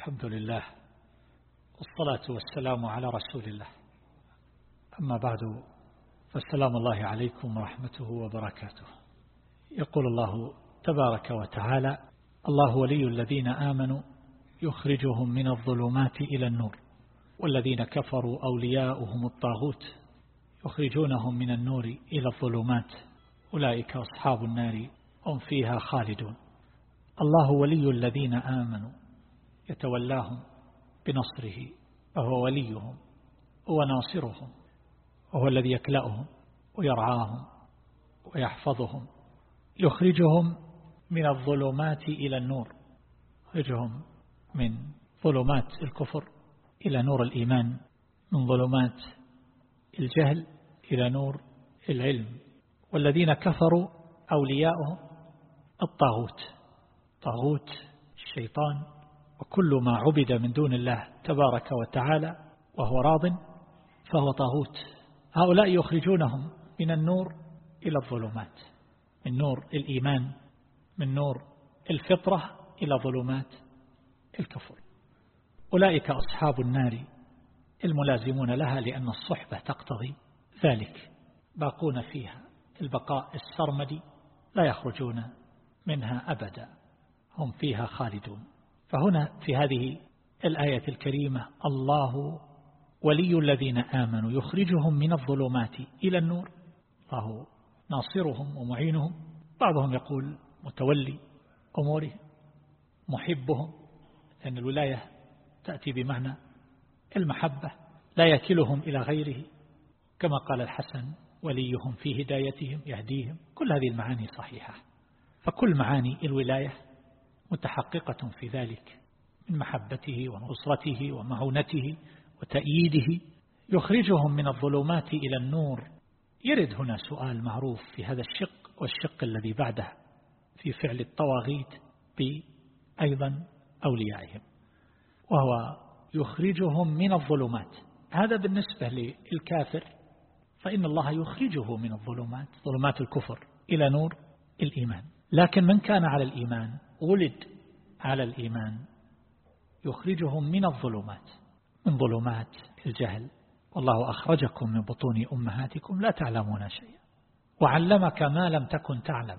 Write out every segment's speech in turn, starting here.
الحمد لله والصلاة والسلام على رسول الله. أما بعد فالسلام الله عليكم ورحمته وبركاته. يقول الله تبارك وتعالى الله ولي الذين آمنوا يخرجهم من الظلمات إلى النور والذين كفروا أولياؤهم الطاغوت يخرجونهم من النور إلى الظلمات أولئك أصحاب النار هم فيها خالدون. الله ولي الذين آمنوا يتولاهم بنصره وهو وليهم هو ناصرهم وهو الذي يكلأهم ويرعاهم ويحفظهم يخرجهم من الظلمات إلى النور يخرجهم من ظلمات الكفر إلى نور الإيمان من ظلمات الجهل إلى نور العلم. والذين كفروا أولياؤهم الطاغوت طاغوت الشيطان وكل ما عبد من دون الله تبارك وتعالى وهو راض فهو طاغوت. هؤلاء يخرجونهم من النور إلى الظلمات من نور الإيمان من نور الفطرة إلى ظلمات الكفر. أولئك أصحاب النار الملازمون لها لأن الصحبة تقتضي ذلك. باقون فيها البقاء السرمدي لا يخرجون منها أبدا هم فيها خالدون. فهنا في هذه الآية الكريمة الله ولي الذين آمنوا يخرجهم من الظلمات إلى النور. الله ناصرهم ومعينهم. بعضهم يقول متولي أمورهم محبهم لأن الولاية تأتي بمعنى المحبة لا يكلهم إلى غيره. كما قال الحسن وليهم في هدايتهم يهديهم. كل هذه المعاني صحيحة. فكل معاني الولاية متحققة في ذلك من محبته ونصرته ومعونته وتأييده. يخرجهم من الظلمات إلى النور. يرد هنا سؤال معروف في هذا الشق والشق الذي بعده في فعل الطواغيت بأيضا أوليائهم وهو يخرجهم من الظلمات. هذا بالنسبة للكافر فإن الله يخرجه من الظلمات ظلمات الكفر إلى نور الإيمان. لكن من كان على الإيمان؟ ولد على الإيمان يخرجهم من الظلمات من ظلمات الجهل. والله أخرجكم من بطون أمهاتكم لا تعلمون شيئا. وعلمك ما لم تكن تعلم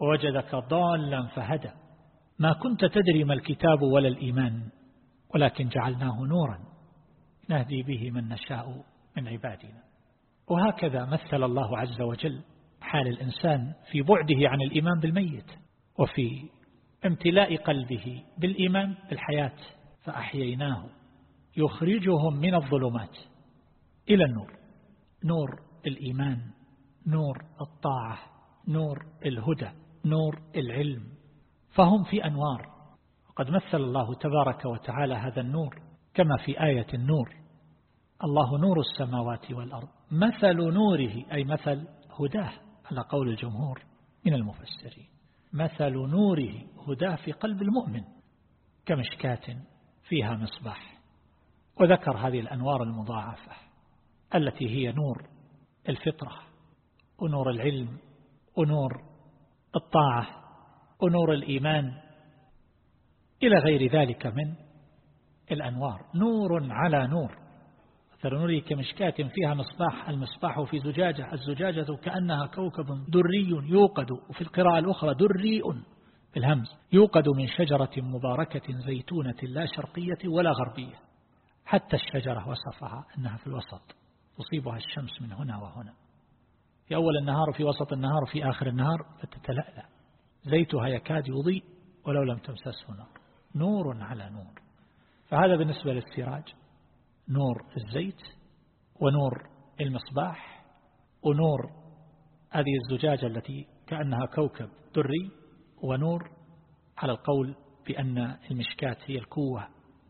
ووجدك ضالا فهدى. ما كنت تدري ما الكتاب ولا الإيمان ولكن جعلناه نورا نهدي به من نشاء من عبادنا. وهكذا مثل الله عز وجل حال الإنسان في بعده عن الإيمان بالميت وفي امتلاء قلبه بالإيمان بالحياة فأحييناه. يخرجهم من الظلمات إلى النور. نور الإيمان نور الطاعة نور الهدى نور العلم. فهم في أنوار. وقد مثل الله تبارك وتعالى هذا النور كما في آية النور. الله نور السماوات والأرض. مثل نوره أي مثل هداه على قول الجمهور من المفسرين. مثل نوره هداه في قلب المؤمن كمشكاة فيها مصباح. وذكر هذه الأنوار المضاعفة التي هي نور الفطرة ونور العلم ونور الطاعة ونور الإيمان. إلى غير ذلك من الأنوار. نور على نور. مثل نوره كمشكاة فيها مصباح المصباح في زجاجة. الزجاجة كأنها كوكب دري يوقد وفي القراءة الأخرى دري بالهمز يوقد من شجرة مباركة زيتونة لا شرقية ولا غربية. حتى الشجرة وصفها أنها في الوسط. تصيبها الشمس من هنا وهنا. في أول النهار وفي وسط النهار وفي آخر النهار. فتتلألأ زيتها يكاد يضيء ولو لم تمسسه نار. نور على نور. فهذا بالنسبة للسراج. نور الزيت ونور المصباح ونور هذه الزجاجة التي كأنها كوكب دري ونور على القول بأن المشكات هي الكوة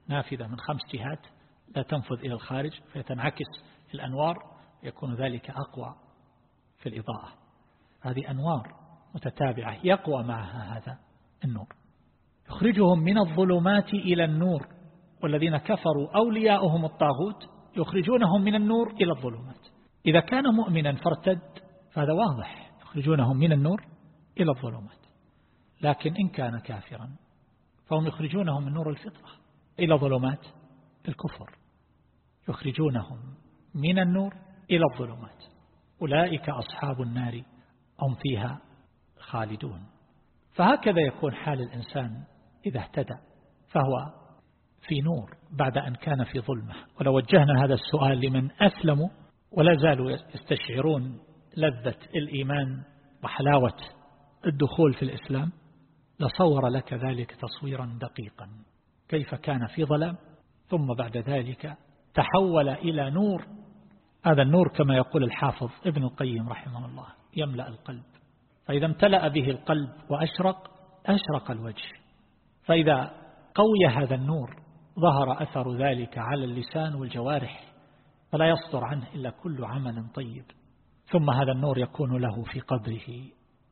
نافذة من خمس جهات لا تنفذ إلى الخارج فيتنعكس الأنوار يكون ذلك أقوى في الإضاءة. هذه أنوار متتابعة يقوى معها هذا النور. يخرجهم من الظلمات إلى النور. والذين كفروا أولياؤهم الطاغوت يخرجونهم من النور إلى الظلمات. إذا كان مؤمنا فارتد فهذا واضح يخرجونهم من النور إلى الظلمات. لكن إن كان كافرا فهم يخرجونهم من نور الفطرة إلى ظلمات الكفر. يخرجونهم من النور إلى الظلمات. أولئك أصحاب النار هم فيها خالدون. فهكذا يكون حال الإنسان إذا اهتدى فهو في نور بعد أن كان في ظلمة. ولو وجهنا هذا السؤال لمن أسلموا ولا زالوا يستشعرون لذة الإيمان وحلاوة الدخول في الإسلام. لصور لك ذلك تصويرا دقيقا. كيف كان في ظلام؟ ثم بعد ذلك تحول إلى نور. هذا النور كما يقول الحافظ ابن القيم رحمه الله يملأ القلب. فإذا امتلأ به القلب وأشرق أشرق الوجه. فإذا قوي هذا النور ظهر أثر ذلك على اللسان والجوارح فلا يصدر عنه إلا كل عمل طيب. ثم هذا النور يكون له في قبره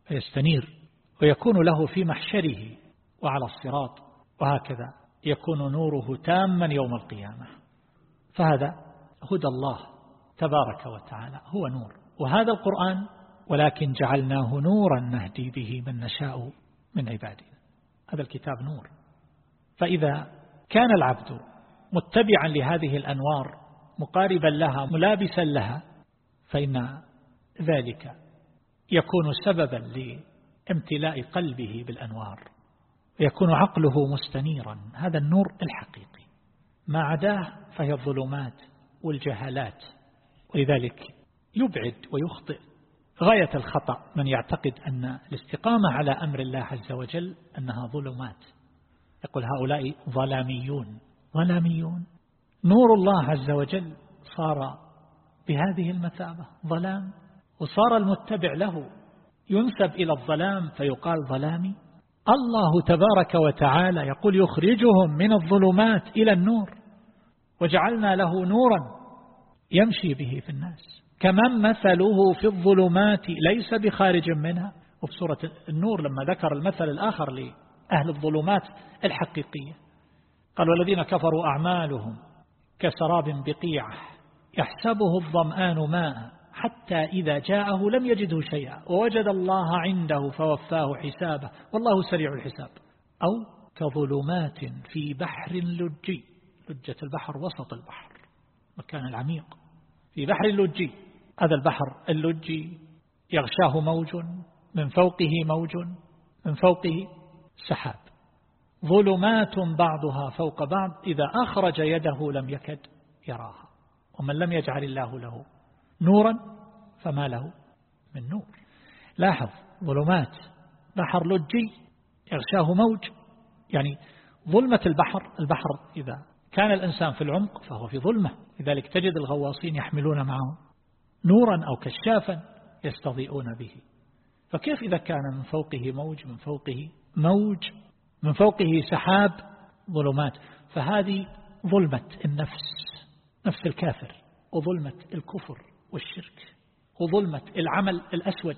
فيستنير ويكون له في محشره وعلى الصراط وهكذا يكون نوره تاما يوم القيامة. فهذا هدى الله تبارك وتعالى هو نور. وهذا القرآن ولكن جعلناه نورا نهدي به من نشاء من عبادنا هذا الكتاب نور. فإذا كان العبد متبعا لهذه الأنوار مقاربا لها ملابسا لها فإن ذلك يكون سببا لامتلاء قلبه بالأنوار ويكون عقله مستنيرا. هذا النور الحقيقي. ما عداه فهي الظلمات والجهالات ولذلك يبعد ويخطئ. غاية الخطأ من يعتقد أن الاستقامة على أمر الله عز وجل أنها ظلمات. يقول هؤلاء ظلاميون ظلاميون. نور الله عز وجل صار بهذه المثابة ظلام. وصار المتبع له ينسب إلى الظلام فيقال ظلامي. الله تبارك وتعالى يقول يخرجهم من الظلمات إلى النور. وجعلنا له نورا يمشي به في الناس. كمن مثله في الظلمات ليس بخارج منها. وفي سورة النور لما ذكر المثل الآخر لأهل الظلمات الحقيقية. قال والذين كفروا أعمالهم كسراب بقيعة يحسبه الظمآن ماء حتى إذا جاءه لم يجده شيئا ووجد الله عنده فوفاه حسابه والله سريع الحساب. أو كظلمات في بحر لجي لجة البحر وسط البحر مكان العميق. في بحر لجي هذا البحر اللجي يغشاه موج من فوقه موج من فوقه سحاب. ظلمات بعضها فوق بعض إذا أخرج يده لم يكد يراها. ومن لم يجعل الله له نورا فما له من نور. لاحظ ظلمات بحر لجي يغشاه موج. يعني ظلمة البحر البحر إذا كان الإنسان في العمق فهو في ظلمة. لذلك تجد الغواصين يحملون معهم نورا أو كشافا يستضيئون به. فكيف إذا كان من فوقه موج من فوقه موج من فوقه سحاب ظلمات. فهذه ظلمة النفس نفس الكافر وظلمة الكفر والشرك وظلمة العمل الأسود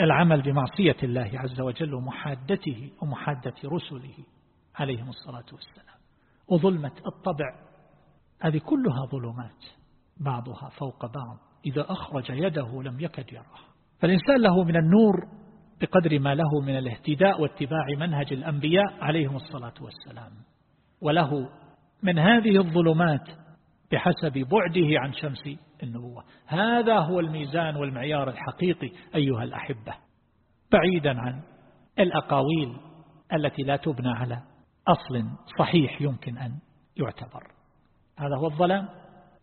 العمل بمعصية الله عز وجل ومحادته ومحادة رسله عليهم الصلاة والسلام. وظلمة الطبع هذه كلها ظلمات بعضها فوق بعض. إذا أخرج يده لم يكد يراه فالإنسان له من النور بقدر ما له من الاهتداء واتباع منهج الأنبياء عليهم الصلاة والسلام. وله من هذه الظلمات بحسب بعده عن شمس النبوة. هذا هو الميزان والمعيار الحقيقي أيها الأحبة. بعيدا عن الأقاويل التي لا تبنى على أصل صحيح يمكن أن يعتبر. هذا هو الظلام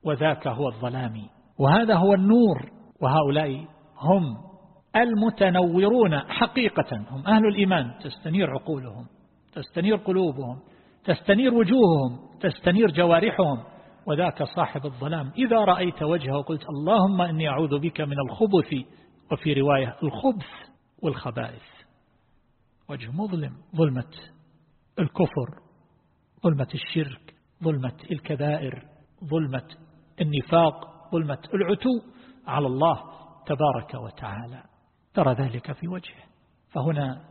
وذاك هو الظلام. وهذا هو النور. وهؤلاء هم المتنورون حقيقة. هم أهل الإيمان. تستنير عقولهم تستنير قلوبهم تستنير وجوههم تستنير جوارحهم. وذاك صاحب الظلام. إذا رأيت وجهه وقلت اللهم إني أعوذ بك من الخبث. وفي رواية الخبث والخبائث. وجه مظلم. ظلمة الكفر ظلمة الشرك ظلمة الكبائر ظلمة النفاق ظلمة العتو على الله تبارك وتعالى. ترى ذلك في وجهه. فهنا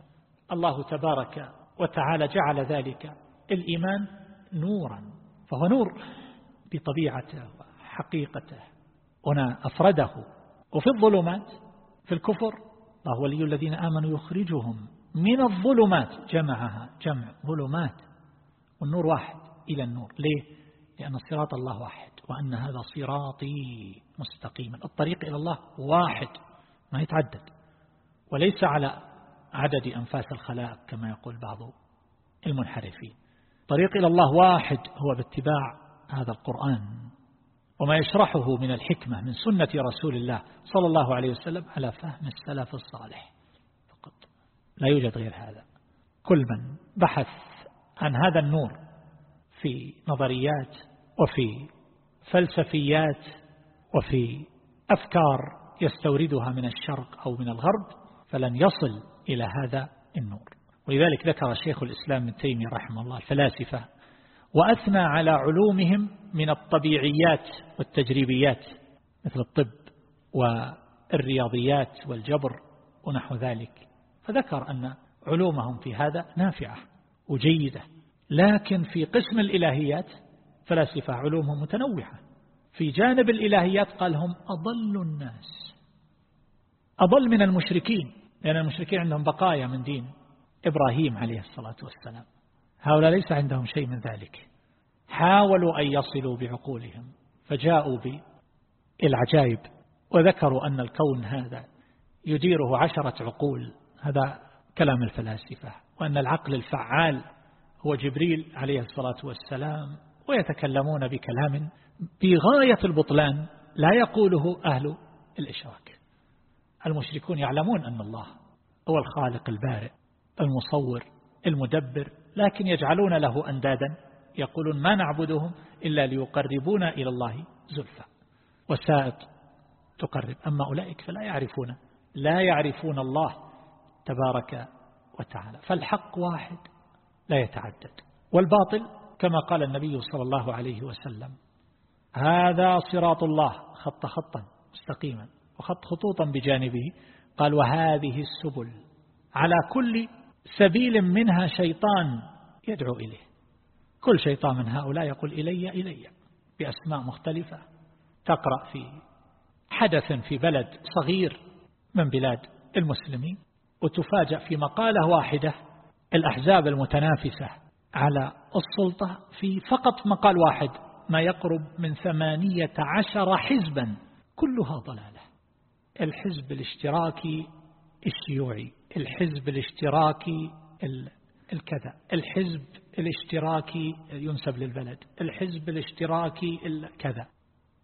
الله تبارك وتعالى جعل ذلك الإيمان نورا. فهو نور بطبيعته وحقيقته. هنا أفرده. وفي الظلمات في الكفر الله ولي الذين آمنوا يخرجهم من الظلمات. جمعها جمع ظلمات. والنور واحد إلى النور. ليه؟ لأن صراط الله واحد وأن هذا صراطي مستقيما الطريق إلى الله واحد ما يتعدد. وليس على عدد أنفاس الخلائق كما يقول بعض المنحرفين. طريق إلى الله واحد هو باتباع هذا القرآن وما يشرحه من الحكمة من سنة رسول الله صلى الله عليه وسلم على فهم السلف الصالح فقط. لا يوجد غير هذا. كل من بحث عن هذا النور في نظريات وفي فلسفيات وفي أفكار يستوردها من الشرق أو من الغرب فلن يصل إلى هذا النور. ولذلك ذكر شيخ الإسلام ابن تيمية رحمه الله الفلاسفة وأثنى على علومهم من الطبيعيات والتجريبيات مثل الطب والرياضيات والجبر ونحو ذلك. فذكر أن علومهم في هذا نافعة وجيدة. لكن في قسم الإلهيات فلاسفة علومهم متنوعة. في جانب الإلهيات قال هم أضل الناس أضل من المشركين. لأن المشركين عندهم بقايا من دين إبراهيم عليه الصلاة والسلام. هؤلاء ليس عندهم شيء من ذلك. حاولوا أن يصلوا بعقولهم فجاءوا بالعجائب وذكروا أن الكون هذا يديره عشرة عقول. هذا كلام الفلاسفة وأن العقل الفعال هو جبريل عليه الصلاة والسلام ويتكلمون بكلام بغاية البطلان لا يقوله أهل الإشراك. المشركون يعلمون أن الله هو الخالق البارئ المصور المدبر لكن يجعلون له أندادا يقولون ما نعبدهم إلا ليقربونا إلى الله زلفى. وسائط تقرب. أما أولئك فلا يعرفون لا يعرفون الله تبارك وتعالى. فالحق واحد لا يتعدد. والباطل كما قال النبي صلى الله عليه وسلم هذا صراط الله خط خطا مستقيما. وخط خطوطا بجانبه قال وهذه السبل على كل سبيل منها شيطان يدعو إليه. كل شيطان من هؤلاء يقول إلي إلي بأسماء مختلفة. تقرأ في حدث في بلد صغير من بلاد المسلمين وتفاجأ في مقالة واحدة الأحزاب المتنافسة على السلطة في فقط مقال واحد ما يقرب من ثمانية عشر حزبا كلها ضلالة. الحزب الاشتراكي الشيوعي الحزب الاشتراكي الكذا الحزب الاشتراكي ينسب للبلد الحزب الاشتراكي الكذا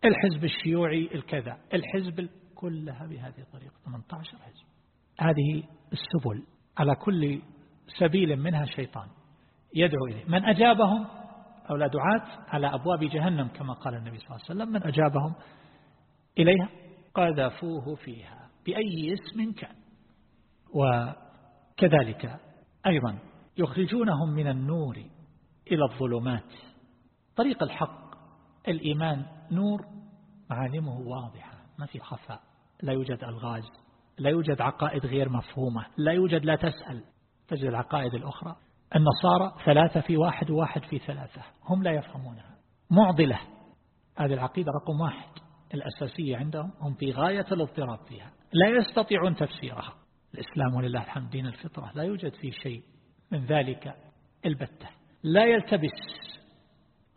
الحزب الشيوعي الكذا الحزب كلها بهذه الطريقة 18 حزب. هذه السبل على كل سبيل منها شيطان يدعو إليه. من أجابهم أو لا دعاة على أبواب جهنم كما قال النبي صلى الله عليه وسلم من أجابهم إليها؟ قذفوه فيها بأي اسم كان. وكذلك أيضا يخرجونهم من النور إلى الظلمات. طريق الحق الإيمان نور معالمه واضحة. ما في خفاء. لا يوجد ألغاز لا يوجد عقائد غير مفهومة لا يوجد لا تسأل. تجد العقائد الأخرى. النصارى ثلاثة في واحد وواحد في ثلاثة. هم لا يفهمونها. معضلة. هذه العقيدة رقم واحد. الأساسية عندهم هم في غاية الاضطراب فيها. لا يستطيعون تفسيرها. الإسلام ولله الحمد دين الفطرة. لا يوجد فيه شيء من ذلك البتة. لا يلتبس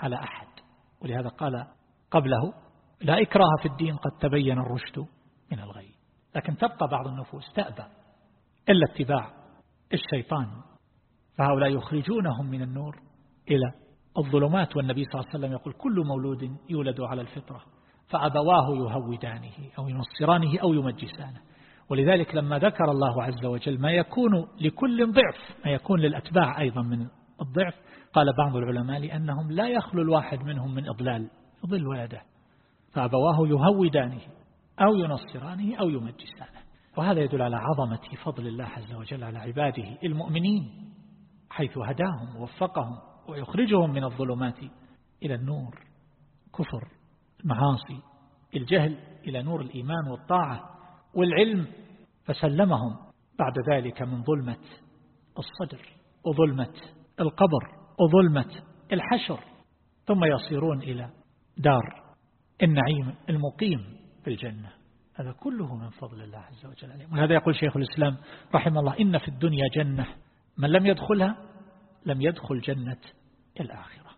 على أحد. ولهذا قال قبله لا إكراه في الدين قد تبين الرشد من الغي. لكن تبقى بعض النفوس تأبى إلا اتباع الشيطان. فهؤلاء يخرجونهم من النور إلى الظلمات. والنبي صلى الله عليه وسلم يقول كل مولود يولد على الفطرة. فأبواه يهودانه أو ينصرانه أو يمجسانه. ولذلك لما ذكر الله عز وجل ما يكون لكل ضعف ما يكون للأتباع أيضا من الضعف قال بعض العلماء لأنهم لا يخلو الواحد منهم من إضلال يضل ولده. فأبواه يهودانه أو ينصرانه أو يمجسانه. وهذا يدل على عظمة فضل الله عز وجل على عباده المؤمنين حيث هداهم ووفقهم ويخرجهم من الظلمات إلى النور كفر المعاصي الجهل إلى نور الإيمان والطاعة والعلم فسلمهم بعد ذلك من ظلمة الصدر وظلمة القبر وظلمة الحشر. ثم يصيرون إلى دار النعيم المقيم في الجنة. هذا كله من فضل الله عز وجل عليهم. ولهذا يقول شيخ الإسلام رحمه الله إن في الدنيا جنة من لم يدخلها لم يدخل جنة الآخرة.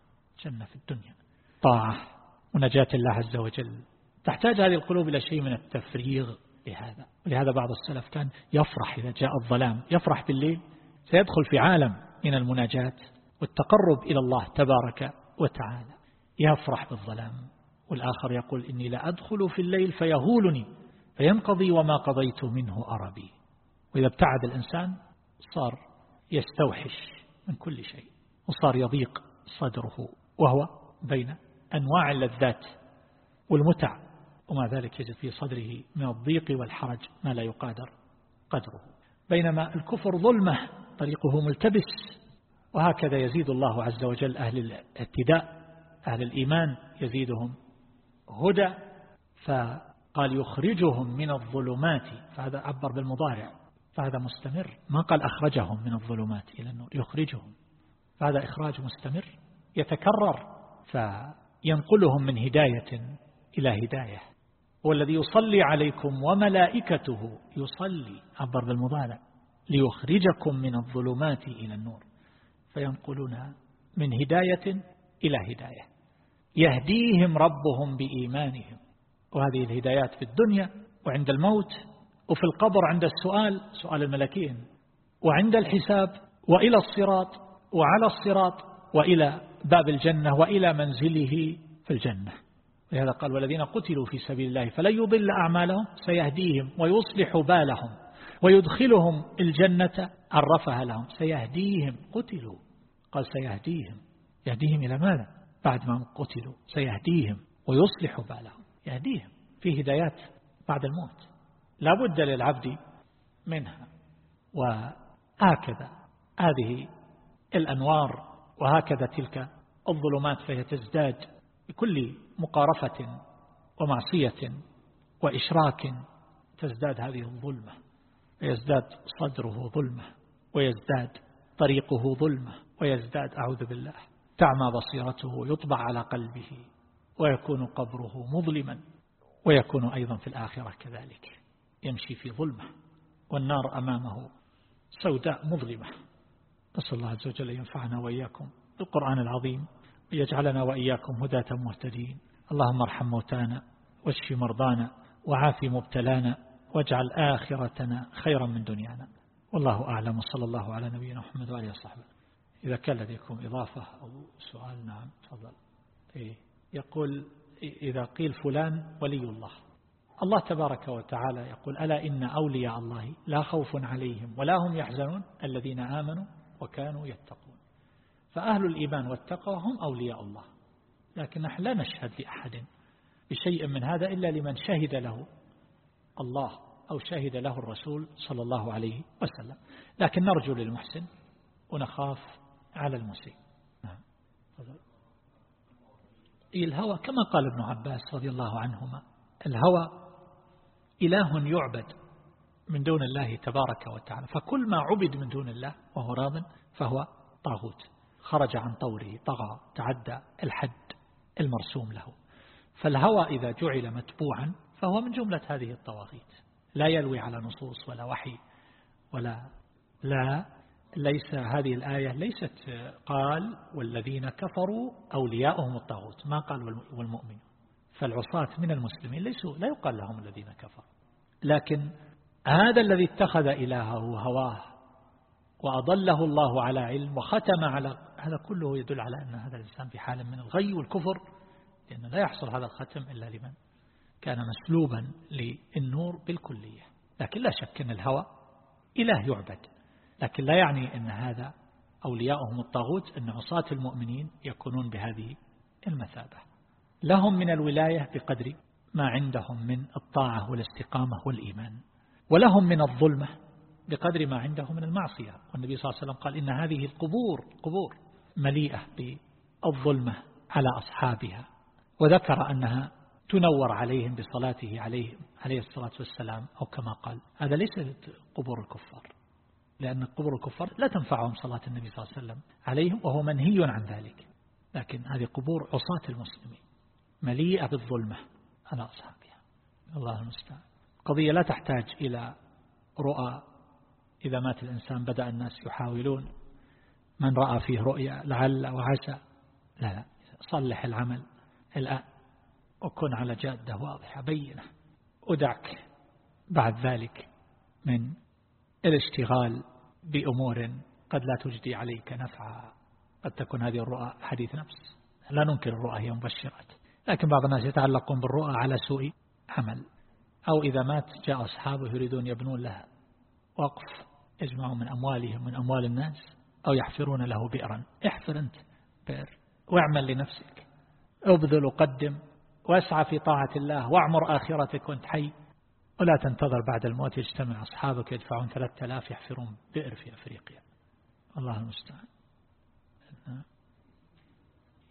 جنة في الدنيا. طاعة. ونجاة الله عز وجل. تحتاج هذه القلوب إلى شيء من التفريغ لهذا. ولهذا بعض السلف كان يفرح إذا جاء الظلام. يفرح بالليل سيدخل في عالم من المناجاة والتقرب إلى الله تبارك وتعالى. يفرح بالظلام. والآخر يقول إني لا أدخل في الليل فيهولني فينقضي وما قضيت منه أربي. وإذا ابتعد الإنسان صار يستوحش من كل شيء وصار يضيق صدره وهو بين أنواع اللذات والمتع ومع ذلك يجد في صدره من الضيق والحرج ما لا يقادر قدره. بينما الكفر ظلمة طريقه ملتبس وهكذا يزيد الله عز وجل أهل الاعتداء أهل الإيمان يزيدهم هدى فقال يخرجهم من الظلمات فهذا عبر بالمضارع فهذا مستمر. ما قال أخرجهم من الظلمات إلى النور يخرجهم فهذا إخراج مستمر يتكرر فينقلهم من هداية إلى هداية. هو الذي يصلي عليكم وملائكته يصلي. عبر بالمضارع ليخرجكم من الظلمات إلى النور. فينقلونها من هداية إلى هداية. يهديهم ربهم بإيمانهم. وهذه الهدايات في الدنيا وعند الموت وفي القبر عند السؤال سؤال الملكين. وعند الحساب وإلى الصراط وعلى الصراط وإلى باب الجنة وإلى منزله في الجنة. لهذا قال والذين قتلوا في سبيل الله فلن يضل أعمالهم سيهديهم ويصلح بالهم ويدخلهم الجنة عرفها لهم. سيهديهم قتلوا. قال سيهديهم. يهديهم إلى ماذا؟ بعد ما قتلوا. سيهديهم ويصلح بالهم. يهديهم. في هدايات بعد الموت. لا بد للعبد منها. وهكذا هذه الأنوار وهكذا تلك الظلمات فهي تزداد بكل مقارفة ومعصية وإشراك تزداد هذه الظلمة ويزداد صدره ظلمة ويزداد طريقه ظلمة ويزداد أعوذ بالله تعمى بصيرته يطبع على قلبه ويكون قبره مظلما ويكون أيضا في الآخرة كذلك يمشي في ظلمة والنار أمامه سوداء مظلمة. نسأل الله عز وجل ينفعنا وإياكم بالقرآن العظيم ويجعلنا وإياكم هداة مهتدين. اللهم ارحم موتانا واشف مرضانا وعاف مبتلانا واجعل آخرتنا خيرا من دنيانا. والله أعلم. صلى الله على نبينا محمد وعليه وصحبه. إذا كان لديكم إضافة أو سؤال نعم تفضل. إيه يقول إذا قيل فلان ولي الله. الله تبارك وتعالى يقول ألا إن أولياء الله لا خوف عليهم ولا هم يحزنون الذين آمنوا وكانوا يتقون. فأهل الإيمان والتقوى هم أولياء الله. لكن نحن لا نشهد لأحد بشيء من هذا إلا لمن شهد له الله أو شهد له الرسول صلى الله عليه وسلم. لكن نرجو للمحسن ونخاف على المسيء. نعم. الهوى كما قال ابن عباس رضي الله عنهما الهوى إله يعبد. من دون الله تبارك وتعالى. فكل ما عبد من دون الله وهو راض فهو طاغوت. خرج عن طوره طغى تعدى الحد المرسوم له. فالهوى إذا جعل متبوعا فهو من جملة هذه الطواغيت. لا يلوي على نصوص ولا وحي ولا لا ليس هذه الآية ليست قال والذين كفروا أولياءهم الطاغوت. ما قال والمؤمن فالعصاة من المسلمين ليسوا لا يقال لهم الذين كفروا. لكن هذا الذي اتخذ إلهه هواه وأضله الله على علم وختم على هذا كله يدل على أن هذا الإنسان في حال من الغي والكفر لأنه لا يحصل هذا الختم إلا لمن كان مسلوبا للنور بالكلية. لكن لا شك أن الهوى إله يعبد. لكن لا يعني أن هذا أولياءهم الطاغوت أن عصاة المؤمنين يكونون بهذه المثابة. لهم من الولاية بقدر ما عندهم من الطاعة والاستقامة والإيمان. ولهم من الظلمة بقدر ما عندهم من المعصية. والنبي صلى الله عليه وسلم قال إن هذه القبور قبور مليئة بالظلمة على أصحابها. وذكر أنها تنور عليهم بصلاته عليه عليه الصلاة والسلام أو كما قال هذا ليس قبور الكفار لأن قبور الكفار لا تنفعهم صلاة النبي صلى الله عليه وسلم عليهم وهو منهي عن ذلك. لكن هذه قبور عصاة المسلمين مليئة بالظلمة على أصحابها. الله المستعان. قضية لا تحتاج إلى رؤى. إذا مات الإنسان بدأ الناس يحاولون من رأى فيه رؤيا لعل وعسى. لا لا صلح العمل الآن وكن على جادة واضحة بينة. ودعك بعد ذلك من الاشتغال بأمور قد لا تجدي عليك نفعا. قد تكون هذه الرؤى حديث نفس. لا ننكر الرؤى هي مبشرات. لكن بعض الناس يتعلقون بالرؤى على سوء عمل. أو إذا مات جاء أصحابه يريدون يبنون لها وقف يجمعون من أموالهم من أموال الناس أو يحفرون له بئرا. احفر أنت بئر واعمل لنفسك. ابذل وقدم واسعى في طاعة الله واعمر آخرتك وانت حي. ولا تنتظر بعد الموت يجتمع أصحابك يدفعون ثلاثة آلاف يحفرون بئر في أفريقيا. الله المستعان.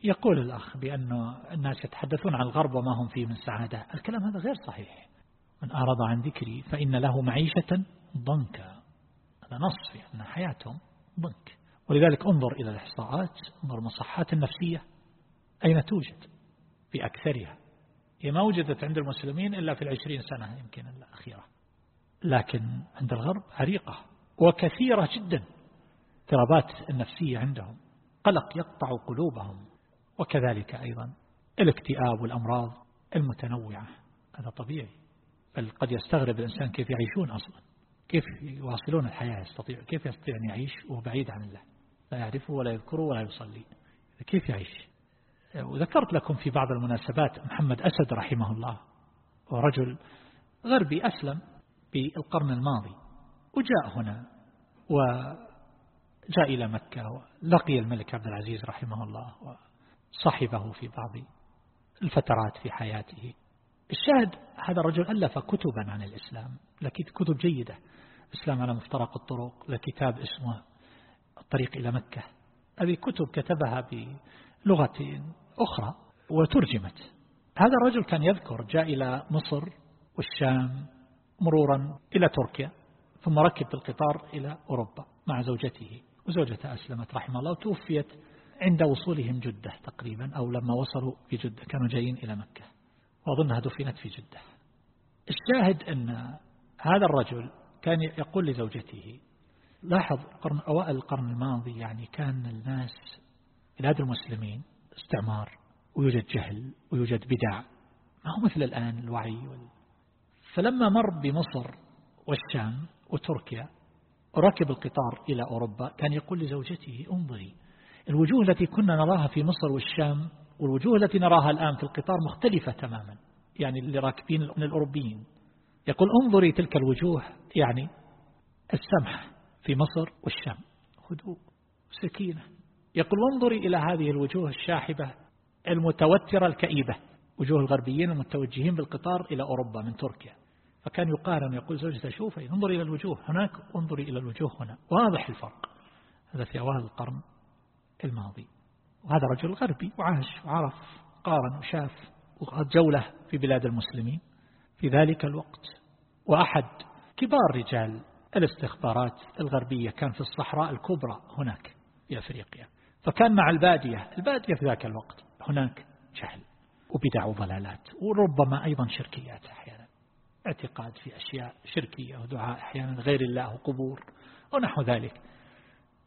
يقول الأخ بأن الناس يتحدثون عن الغرب وما هم فيه من سعادة. الكلام هذا غير صحيح. من أعرض عن ذكري فإن له معيشة ضنكا. هذا نص أن حياتهم ضنك. ولذلك انظر إلى الإحصاءات انظر المصحات النفسية. أين توجد؟ في أكثرها. هي ما وجدت عند المسلمين إلا في العشرين سنة يمكن الأخيرة. لكن عند الغرب عريقة وكثيرة جدا. اضطرابات النفسية عندهم. قلق يقطع قلوبهم. وكذلك أيضا الاكتئاب والأمراض المتنوعة. هذا طبيعي. بل قد يستغرب الإنسان كيف يعيشون أصلا. كيف يواصلون الحياة يستطيع كيف يستطيع أن يعيش وهو بعيد عن الله. لا يعرفه ولا يذكره ولا يصلي. كيف يعيش؟ وذكرت لكم في بعض المناسبات محمد أسد رحمه الله ورجل غربي أسلم في القرن الماضي. وجاء هنا وجاء إلى مكة ولقي الملك عبد العزيز رحمه الله وصحبه في بعض الفترات في حياته. الشاهد هذا الرجل ألف كتبا عن الإسلام لكن كتب جيدة إسلام على مفترق الطرق لكتاب اسمه الطريق إلى مكة. هذه كتب كتبها بلغة أخرى وترجمت. هذا الرجل كان يذكر جاء إلى مصر والشام مرورا إلى تركيا ثم ركب بالقطار إلى أوروبا مع زوجته وزوجته أسلمت رحمه الله وتوفيت عند وصولهم جدة تقريبا أو لما وصلوا في جدة كانوا جايين إلى مكة. وأظنها دفنت في جدة. الشاهد أن هذا الرجل كان يقول لزوجته لاحظ قرن أوائل القرن الماضي يعني كان الناس بلاد المسلمين استعمار ويوجد جهل ويوجد بدع. ما هو مثل الآن الوعي وال... فلما مر بمصر والشام وتركيا وركب القطار إلى أوروبا كان يقول لزوجته انظري الوجوه التي كنا نراها في مصر والشام والوجوه التي نراها الآن في القطار مختلفة تماما يعني اللي راكبين من الأوروبيين. يقول انظري تلك الوجوه يعني السمح في مصر والشام هدوء سكينة. يقول انظري إلى هذه الوجوه الشاحبة المتوترة الكئيبة وجوه الغربيين المتوجهين بالقطار إلى أوروبا من تركيا. فكان يقارن يقول زوجته شوفي انظري إلى الوجوه هناك انظري إلى الوجوه هنا. واضح الفرق. هذا في أوائل القرن الماضي. وهذا رجل غربي وعاش وعرف قارن وشاف وقد جولة في بلاد المسلمين في ذلك الوقت. وأحد كبار رجال الاستخبارات الغربية كان في الصحراء الكبرى هناك في أفريقيا فكان مع البادية البادية في ذاك الوقت هناك جهل وبدع وضلالات وربما أيضا شركيات أحيانا اعتقاد في أشياء شركية ودعاء أحيانا غير الله وقبور ونحو ذلك.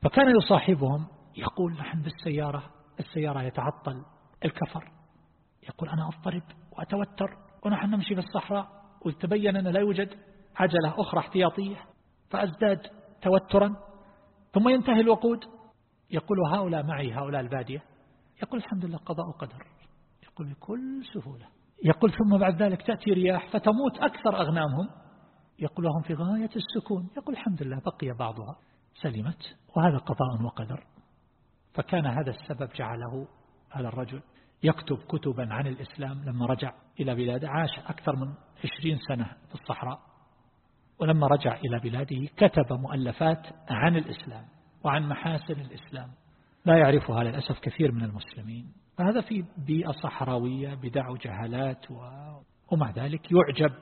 فكان يصاحبهم يقول نحن بالسيارة السيارة يتعطل الكفر. يقول أنا أضطرب وأتوتر ونحن نمشي في الصحراء وتبين أن لا يوجد عجلة أخرى احتياطية. فأزداد توترا ثم ينتهي الوقود. يقول هؤلاء معي هؤلاء البادية. يقول الحمد لله قضاء وقدر يقول بكل سهولة. يقول ثم بعد ذلك تأتي رياح فتموت أكثر أغنامهم. يقول لهم في غاية السكون. يقول الحمد لله بقي بعضها. سلمت وهذا قضاء وقدر. فكان هذا السبب جعله هذا الرجل يكتب كتبا عن الإسلام لما رجع إلى بلاده عاش أكثر من عشرين سنة في الصحراء. ولما رجع إلى بلاده كتب مؤلفات عن الإسلام وعن محاسن الإسلام. لا يعرفها للأسف كثير من المسلمين. فهذا في بيئة صحراوية بدع وجهالات و... ومع ذلك يعجب.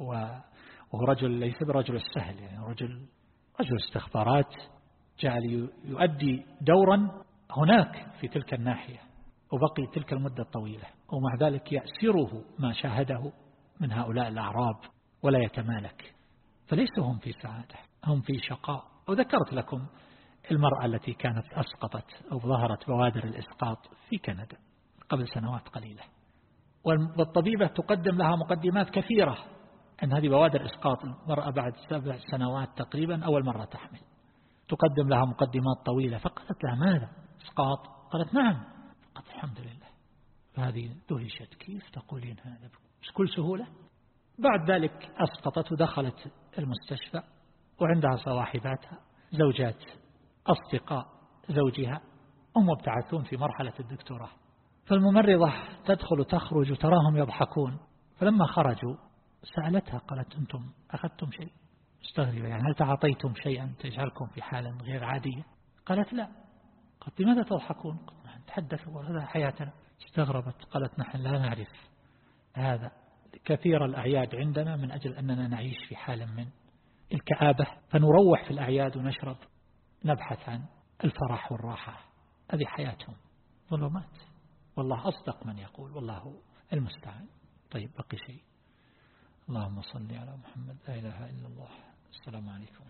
و... وهو رجل ليس برجل السهل يعني رجل رجل استخبارات جاء ليؤدي دورا هناك في تلك الناحية وبقي تلك المدة الطويلة ومع ذلك يأسره ما شاهده من هؤلاء الأعراب ولا يتمالك. فليسوا هم في سعادة هم في شقاء. وذكرت لكم المرأة التي كانت أسقطت أو ظهرت بوادر الإسقاط في كندا قبل سنوات قليلة. والطبيبة تقدم لها مقدمات كثيرة أن هذه بوادر إسقاط المرأة بعد سبع سنوات تقريبا أول مرة تحمل. تقدم لها مقدمات طويلة. فقالت لها ماذا؟ إسقاط قالت نعم. قالت الحمد لله. فهذه دهشت كيف تقولين هذا؟ بكل سهولة. بعد ذلك أسقطت ودخلت المستشفى وعندها صواحباتها زوجات أصدقاء زوجها هم مبتعثون في مرحلة الدكتوراه. فالممرضة تدخل تخرج وتراهم يضحكون. فلما خرجوا سألتها قالت أنتم أخذتم شيء؟ مستغربة يعني هل تعاطيتم شيئا تجعلكم في حالة غير عادية؟ قالت لا. قالت لماذا تضحكون؟ قلت نتحدث وهذا حياتنا. استغربت قالت نحن لا نعرف هذا. كثير الأعياد عندنا من أجل أننا نعيش في حال من. الكآبة فنروح في الأعياد ونشرب نبحث عن الفرح والراحة. هذه حياتهم. ظلمات. والله أصدق من يقول والله المستعان. طيب بقي شيء. اللهم صل على محمد. لا إله إلا الله. السلام عليكم.